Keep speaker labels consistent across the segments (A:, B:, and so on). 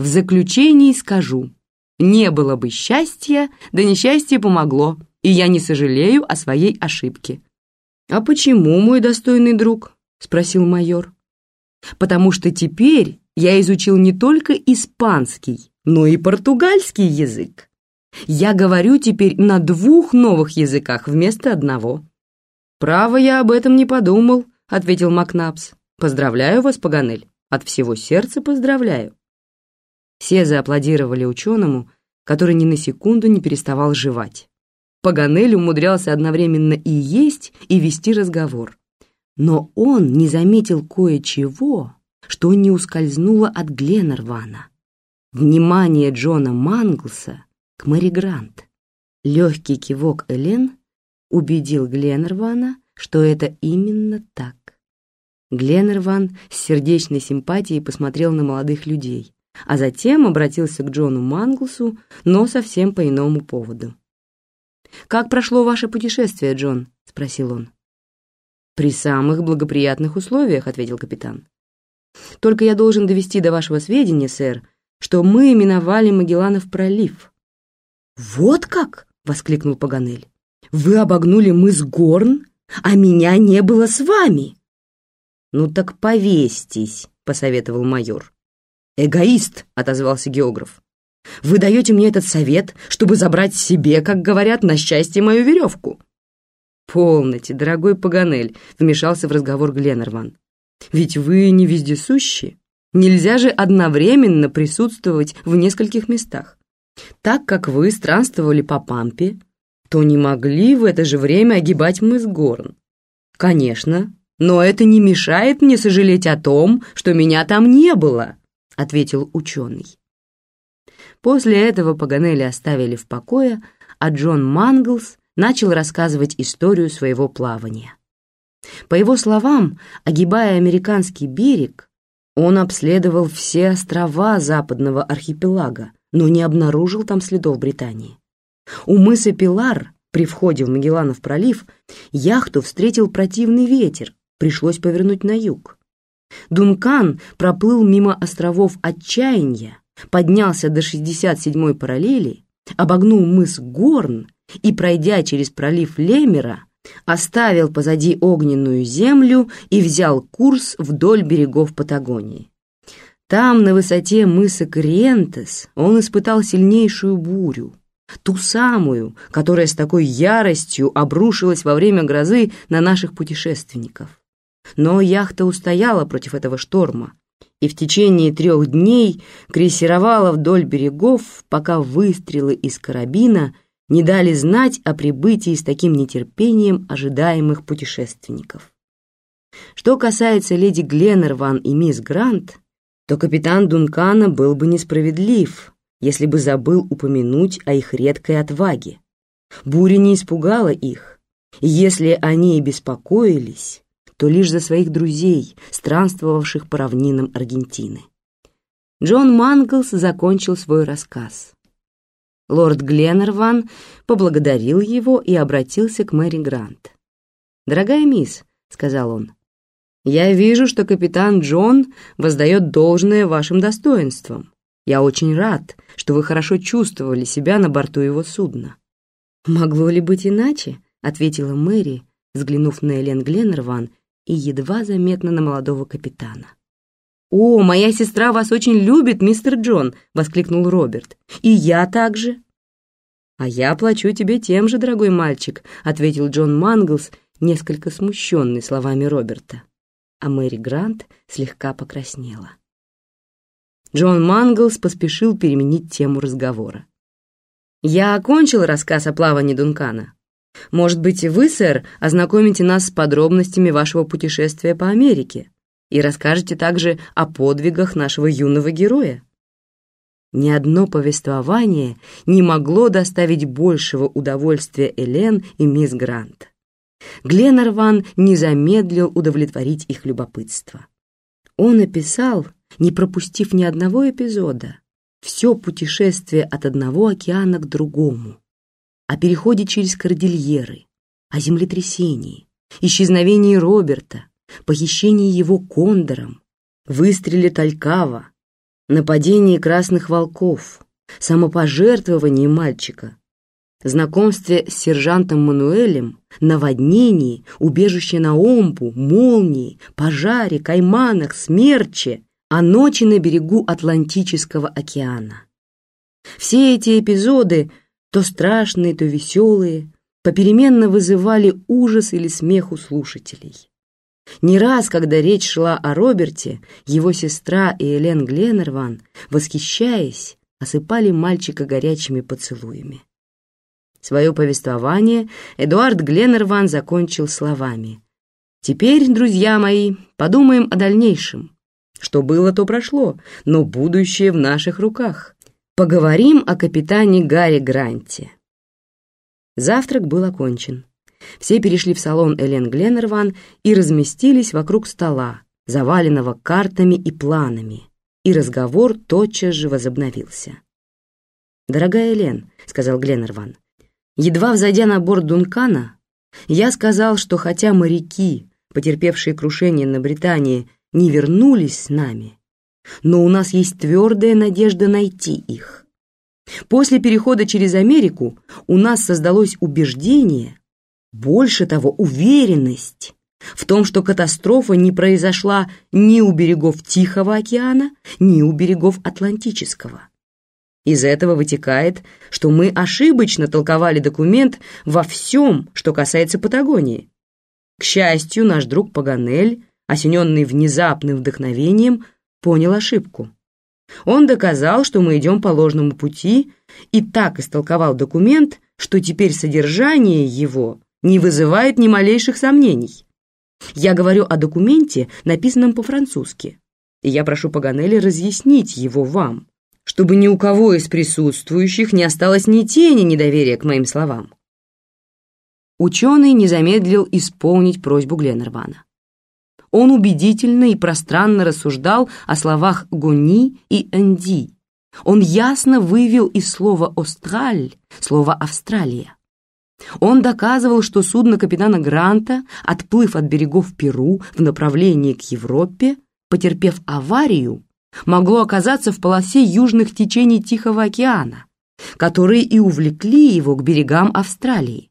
A: В заключении скажу, не было бы счастья, да несчастье помогло, и я не сожалею о своей ошибке. «А почему, мой достойный друг?» — спросил майор. «Потому что теперь я изучил не только испанский, но и португальский язык. Я говорю теперь на двух новых языках вместо одного». «Право, я об этом не подумал», — ответил Макнапс. «Поздравляю вас, Паганель, от всего сердца поздравляю». Все зааплодировали ученому, который ни на секунду не переставал жевать. Паганель умудрялся одновременно и есть, и вести разговор. Но он не заметил кое-чего, что не ускользнуло от Гленнервана. Внимание Джона Манглса к Мэри Грант. Легкий кивок Элен убедил Гленнервана, что это именно так. Гленнерван с сердечной симпатией посмотрел на молодых людей а затем обратился к Джону Манглсу, но совсем по иному поводу. «Как прошло ваше путешествие, Джон?» — спросил он. «При самых благоприятных условиях», — ответил капитан. «Только я должен довести до вашего сведения, сэр, что мы именовали Магелланов пролив». «Вот как!» — воскликнул Паганель. «Вы обогнули мыс Горн, а меня не было с вами!» «Ну так повесьтесь», — посоветовал майор. «Эгоист», — отозвался географ. «Вы даете мне этот совет, чтобы забрать себе, как говорят, на счастье мою веревку». «Полноте, дорогой Паганель», — вмешался в разговор Гленнерван. «Ведь вы не вездесущи. Нельзя же одновременно присутствовать в нескольких местах. Так как вы странствовали по Пампе, то не могли в это же время огибать мыс Горн. Конечно, но это не мешает мне сожалеть о том, что меня там не было» ответил ученый. После этого Паганелли оставили в покое, а Джон Манглс начал рассказывать историю своего плавания. По его словам, огибая американский берег, он обследовал все острова западного архипелага, но не обнаружил там следов Британии. У мыса Пилар при входе в Магелланов пролив яхту встретил противный ветер, пришлось повернуть на юг. Дункан проплыл мимо островов Отчаяния, поднялся до 67-й параллели, обогнул мыс Горн и, пройдя через пролив Лемера, оставил позади огненную землю и взял курс вдоль берегов Патагонии. Там, на высоте мыса Криентес, он испытал сильнейшую бурю, ту самую, которая с такой яростью обрушилась во время грозы на наших путешественников. Но яхта устояла против этого шторма и в течение трех дней крейсировала вдоль берегов, пока выстрелы из карабина не дали знать о прибытии с таким нетерпением ожидаемых путешественников. Что касается леди Гленнерван и мисс Грант, то капитан Дункана был бы несправедлив, если бы забыл упомянуть о их редкой отваге. Буря не испугала их, и если они и беспокоились, то лишь за своих друзей, странствовавших по равнинам Аргентины. Джон Манглс закончил свой рассказ. Лорд Гленнерван поблагодарил его и обратился к Мэри Грант. «Дорогая мисс», — сказал он, — «я вижу, что капитан Джон воздает должное вашим достоинствам. Я очень рад, что вы хорошо чувствовали себя на борту его судна». «Могло ли быть иначе?» — ответила Мэри, взглянув на Элен Гленнерван и едва заметно на молодого капитана. «О, моя сестра вас очень любит, мистер Джон!» — воскликнул Роберт. «И я также!» «А я плачу тебе тем же, дорогой мальчик», — ответил Джон Манглс, несколько смущенный словами Роберта. А Мэри Грант слегка покраснела. Джон Манглс поспешил переменить тему разговора. «Я окончил рассказ о плавании Дункана. Может быть, и вы, сэр, ознакомите нас с подробностями вашего путешествия по Америке и расскажете также о подвигах нашего юного героя? Ни одно повествование не могло доставить большего удовольствия Элен и мисс Грант. Гленнерван не замедлил удовлетворить их любопытство. Он описал, не пропустив ни одного эпизода, все путешествие от одного океана к другому, о переходе через кордильеры, о землетрясении, исчезновении Роберта, похищении его кондором, выстреле Талькава, нападении красных волков, самопожертвовании мальчика, знакомстве с сержантом Мануэлем, наводнении, убежище на Омбу, молнии, пожаре, кайманах, смерче, а ночи на берегу Атлантического океана. Все эти эпизоды, то страшные, то веселые, попеременно вызывали ужас или смех у слушателей. Не раз, когда речь шла о Роберте, его сестра и Элен Гленнерван, восхищаясь, осыпали мальчика горячими поцелуями. Свое повествование Эдуард Гленнерван закончил словами. «Теперь, друзья мои, подумаем о дальнейшем. Что было, то прошло, но будущее в наших руках. Поговорим о капитане Гарри Гранте». Завтрак был окончен. Все перешли в салон Элен Гленнерван и разместились вокруг стола, заваленного картами и планами, и разговор тотчас же возобновился. «Дорогая Элен», — сказал Гленнерван, едва взойдя на борт Дункана, я сказал, что хотя моряки, потерпевшие крушение на Британии, не вернулись с нами, но у нас есть твердая надежда найти их. После перехода через Америку у нас создалось убеждение, больше того, уверенность в том, что катастрофа не произошла ни у берегов Тихого океана, ни у берегов Атлантического. Из этого вытекает, что мы ошибочно толковали документ во всем, что касается Патагонии. К счастью, наш друг Паганель, осененный внезапным вдохновением, понял ошибку. Он доказал, что мы идем по ложному пути, и так истолковал документ, что теперь содержание его не вызывает ни малейших сомнений. Я говорю о документе, написанном по-французски, и я прошу Паганелли разъяснить его вам, чтобы ни у кого из присутствующих не осталось ни тени недоверия к моим словам. Ученый не замедлил исполнить просьбу Гленнервана. Он убедительно и пространно рассуждал о словах «гони» и «энди». Он ясно вывел из слова «остраль» слово «Австралия». Он доказывал, что судно капитана Гранта, отплыв от берегов Перу в направлении к Европе, потерпев аварию, могло оказаться в полосе южных течений Тихого океана, которые и увлекли его к берегам Австралии.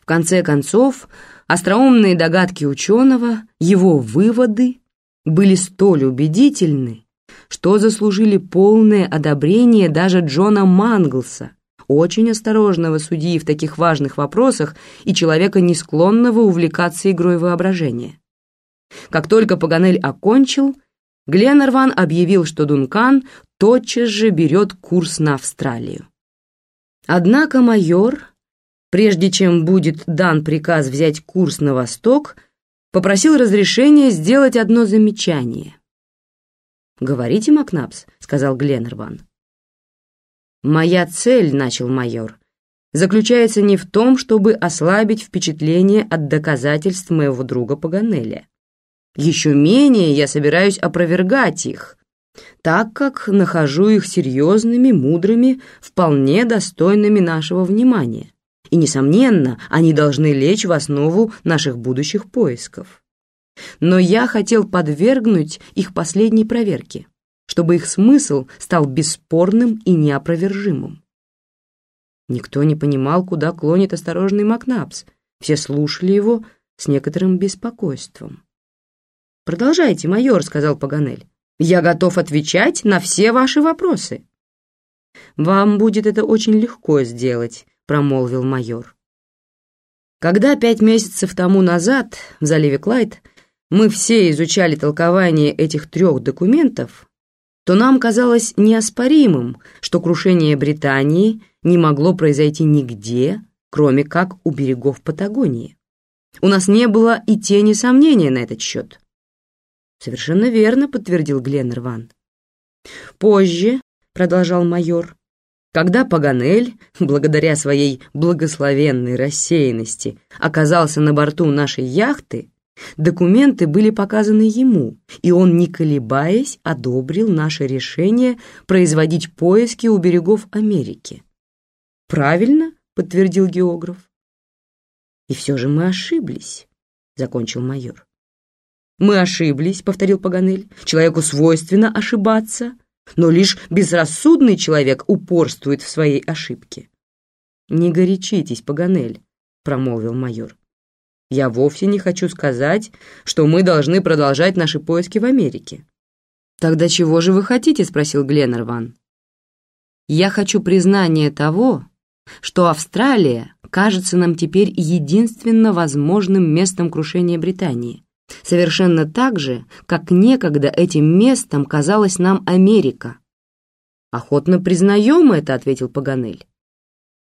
A: В конце концов, остроумные догадки ученого, его выводы были столь убедительны, что заслужили полное одобрение даже Джона Манглса, очень осторожного судьи в таких важных вопросах и человека, не склонного увлекаться игрой воображения. Как только Паганель окончил, Гленнерван объявил, что Дункан тотчас же берет курс на Австралию. Однако майор, прежде чем будет дан приказ взять курс на восток, попросил разрешения сделать одно замечание. «Говорите, Макнапс», — сказал Гленнерван. «Моя цель», — начал майор, — «заключается не в том, чтобы ослабить впечатление от доказательств моего друга Паганеля. Еще менее я собираюсь опровергать их, так как нахожу их серьезными, мудрыми, вполне достойными нашего внимания. И, несомненно, они должны лечь в основу наших будущих поисков. Но я хотел подвергнуть их последней проверке чтобы их смысл стал бесспорным и неопровержимым. Никто не понимал, куда клонит осторожный Макнапс. Все слушали его с некоторым беспокойством. «Продолжайте, майор», — сказал Паганель. «Я готов отвечать на все ваши вопросы». «Вам будет это очень легко сделать», — промолвил майор. Когда пять месяцев тому назад в заливе Клайд мы все изучали толкование этих трех документов, то нам казалось неоспоримым, что крушение Британии не могло произойти нигде, кроме как у берегов Патагонии. У нас не было и тени сомнения на этот счет. «Совершенно верно», — подтвердил Гленнерван. «Позже», — продолжал майор, когда Паганель, благодаря своей благословенной рассеянности, оказался на борту нашей яхты, Документы были показаны ему, и он, не колебаясь, одобрил наше решение производить поиски у берегов Америки. «Правильно», — подтвердил географ. «И все же мы ошиблись», — закончил майор. «Мы ошиблись», — повторил Паганель. «Человеку свойственно ошибаться. Но лишь безрассудный человек упорствует в своей ошибке. «Не горячитесь, Паганель», — промолвил майор. «Я вовсе не хочу сказать, что мы должны продолжать наши поиски в Америке». «Тогда чего же вы хотите?» — спросил Гленнерван. «Я хочу признания того, что Австралия кажется нам теперь единственно возможным местом крушения Британии, совершенно так же, как некогда этим местом казалась нам Америка». «Охотно признаем это», — ответил Паганель.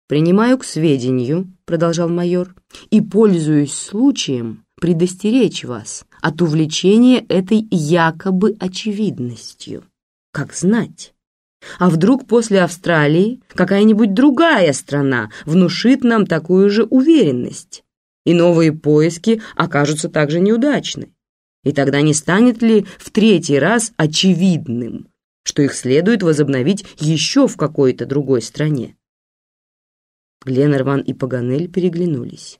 A: «Принимаю к сведению», — продолжал майор, «и пользуюсь случаем предостеречь вас от увлечения этой якобы очевидностью. Как знать? А вдруг после Австралии какая-нибудь другая страна внушит нам такую же уверенность, и новые поиски окажутся также неудачны? И тогда не станет ли в третий раз очевидным, что их следует возобновить еще в какой-то другой стране? Гленнерван и Паганель переглянулись.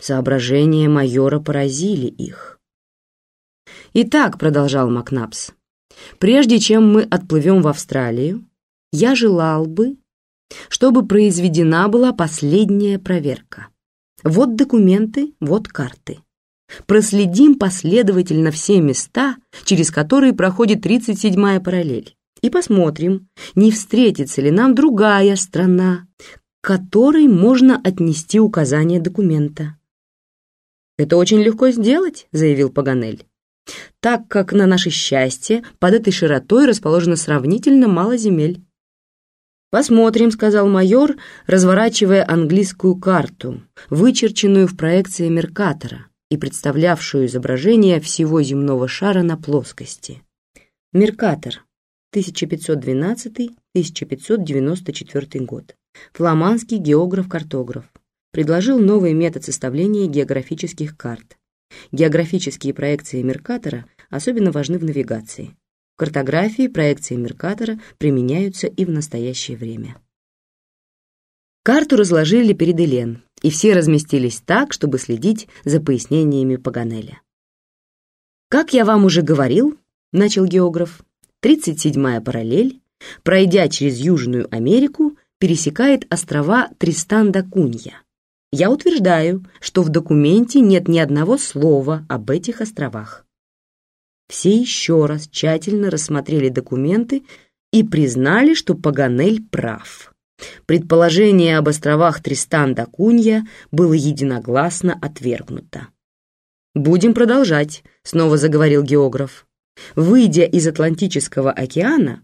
A: Соображения майора поразили их. «Итак», — продолжал Макнапс, — «прежде чем мы отплывем в Австралию, я желал бы, чтобы произведена была последняя проверка. Вот документы, вот карты. Проследим последовательно все места, через которые проходит 37-я параллель, и посмотрим, не встретится ли нам другая страна, которой можно отнести указание документа. «Это очень легко сделать», — заявил Паганель, «так как на наше счастье под этой широтой расположено сравнительно мало земель». «Посмотрим», — сказал майор, разворачивая английскую карту, вычерченную в проекции Меркатора и представлявшую изображение всего земного шара на плоскости. Меркатор, 1512-1594 год. Фламандский географ-картограф предложил новый метод составления географических карт. Географические проекции Меркатора особенно важны в навигации. Картографии проекции Меркатора применяются и в настоящее время. Карту разложили перед Элен, и все разместились так, чтобы следить за пояснениями Паганеля. «Как я вам уже говорил», — начал географ, «37-я параллель, пройдя через Южную Америку, пересекает острова Тристан-да-Кунья. Я утверждаю, что в документе нет ни одного слова об этих островах. Все еще раз тщательно рассмотрели документы и признали, что Паганель прав. Предположение об островах Тристан-да-Кунья было единогласно отвергнуто. «Будем продолжать», — снова заговорил географ. «Выйдя из Атлантического океана,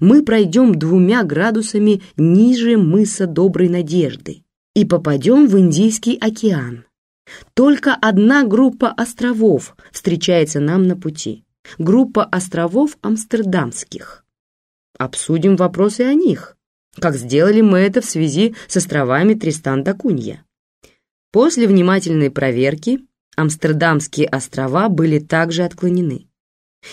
A: мы пройдем двумя градусами ниже мыса Доброй Надежды, и попадем в Индийский океан. Только одна группа островов встречается нам на пути. Группа островов Амстердамских. Обсудим вопросы о них, как сделали мы это в связи с островами Тристан-да-Кунья. После внимательной проверки Амстердамские острова были также отклонены.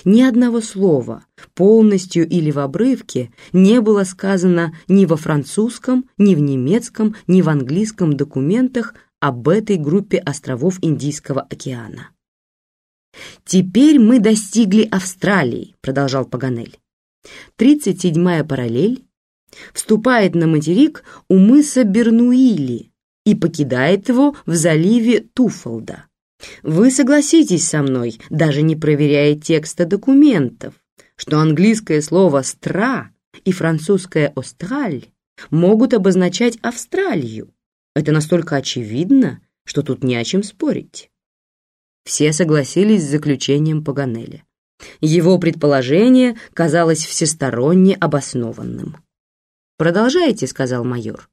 A: Ни одного слова, полностью или в обрывке, не было сказано ни во французском, ни в немецком, ни в английском документах об этой группе островов Индийского океана. «Теперь мы достигли Австралии», — продолжал Паганель. Тридцать седьмая параллель вступает на материк у мыса Бернуили и покидает его в заливе Туфолда. Вы согласитесь со мной, даже не проверяя текста документов, что английское слово «стра» и французское «остраль» могут обозначать Австралию. Это настолько очевидно, что тут не о чем спорить. Все согласились с заключением Паганеля. Его предположение казалось всесторонне обоснованным. «Продолжайте», — сказал майор.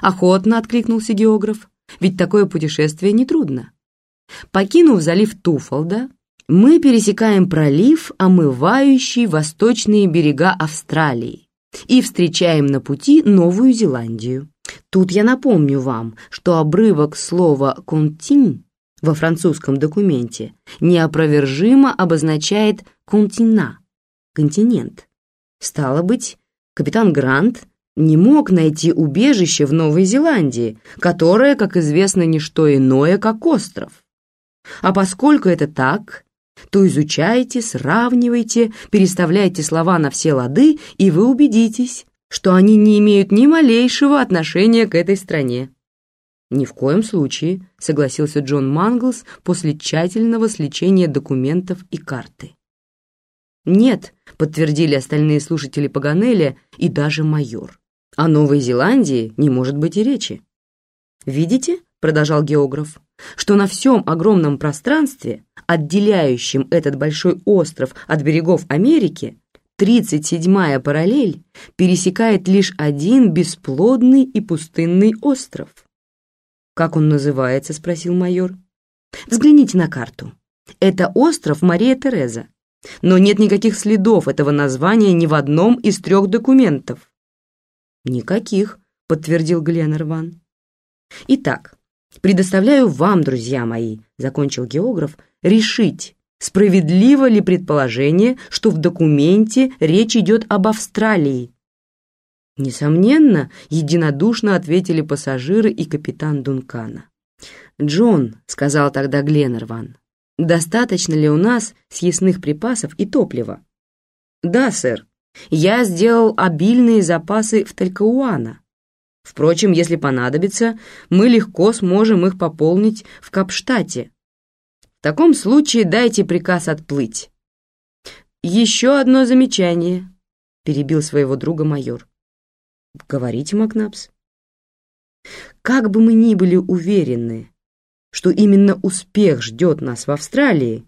A: Охотно откликнулся географ, ведь такое путешествие нетрудно. Покинув залив Туфолда, мы пересекаем пролив, омывающий восточные берега Австралии, и встречаем на пути Новую Зеландию. Тут я напомню вам, что обрывок слова «контин» во французском документе неопровержимо обозначает «контина» — континент. Стало быть, капитан Грант не мог найти убежище в Новой Зеландии, которое, как известно, не что иное, как остров. А поскольку это так, то изучайте, сравнивайте, переставляйте слова на все лады, и вы убедитесь, что они не имеют ни малейшего отношения к этой стране. «Ни в коем случае», — согласился Джон Манглс после тщательного сличения документов и карты. «Нет», — подтвердили остальные слушатели Паганеля и даже майор. «О Новой Зеландии не может быть и речи». «Видите?» — продолжал географ, что на всем огромном пространстве, отделяющем этот большой остров от берегов Америки, 37-я параллель пересекает лишь один бесплодный и пустынный остров. «Как он называется?» — спросил майор. «Взгляните на карту. Это остров Мария Тереза. Но нет никаких следов этого названия ни в одном из трех документов». «Никаких», — подтвердил Гленнерван. «Итак, предоставляю вам, друзья мои», — закончил географ, «решить, справедливо ли предположение, что в документе речь идет об Австралии, Несомненно, единодушно ответили пассажиры и капитан Дункана. «Джон», — сказал тогда Гленнерван, — «достаточно ли у нас съестных припасов и топлива?» «Да, сэр. Я сделал обильные запасы в Талькауана. Впрочем, если понадобится, мы легко сможем их пополнить в Капштате. В таком случае дайте приказ отплыть». «Еще одно замечание», — перебил своего друга майор. Говорите, Макнапс. Как бы мы ни были уверены, что именно успех ждет нас в Австралии,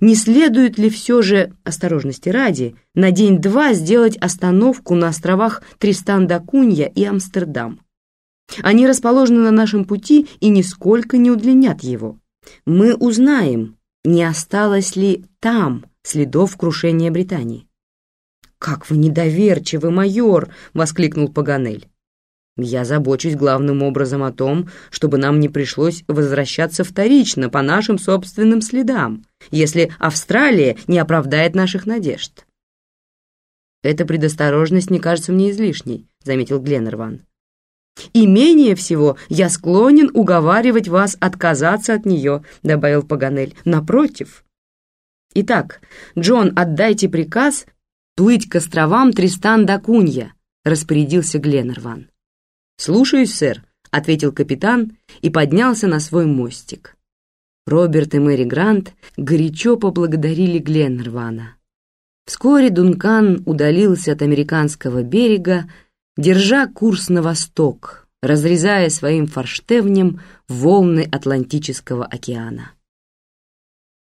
A: не следует ли все же, осторожности ради, на день-два сделать остановку на островах Тристан-да-Кунья и Амстердам? Они расположены на нашем пути и нисколько не удлинят его. Мы узнаем, не осталось ли там следов крушения Британии. «Как вы недоверчивы, майор!» — воскликнул Паганель. «Я забочусь главным образом о том, чтобы нам не пришлось возвращаться вторично по нашим собственным следам, если Австралия не оправдает наших надежд». «Эта предосторожность не кажется мне излишней», — заметил Гленнерван. «И менее всего я склонен уговаривать вас отказаться от нее», — добавил Паганель. «Напротив». «Итак, Джон, отдайте приказ плыть к островам Тристан-да-Кунья», — распорядился Гленнерван. «Слушаюсь, сэр», — ответил капитан и поднялся на свой мостик. Роберт и Мэри Грант горячо поблагодарили Гленнервана. Вскоре Дункан удалился от американского берега, держа курс на восток, разрезая своим форштевнем волны Атлантического океана.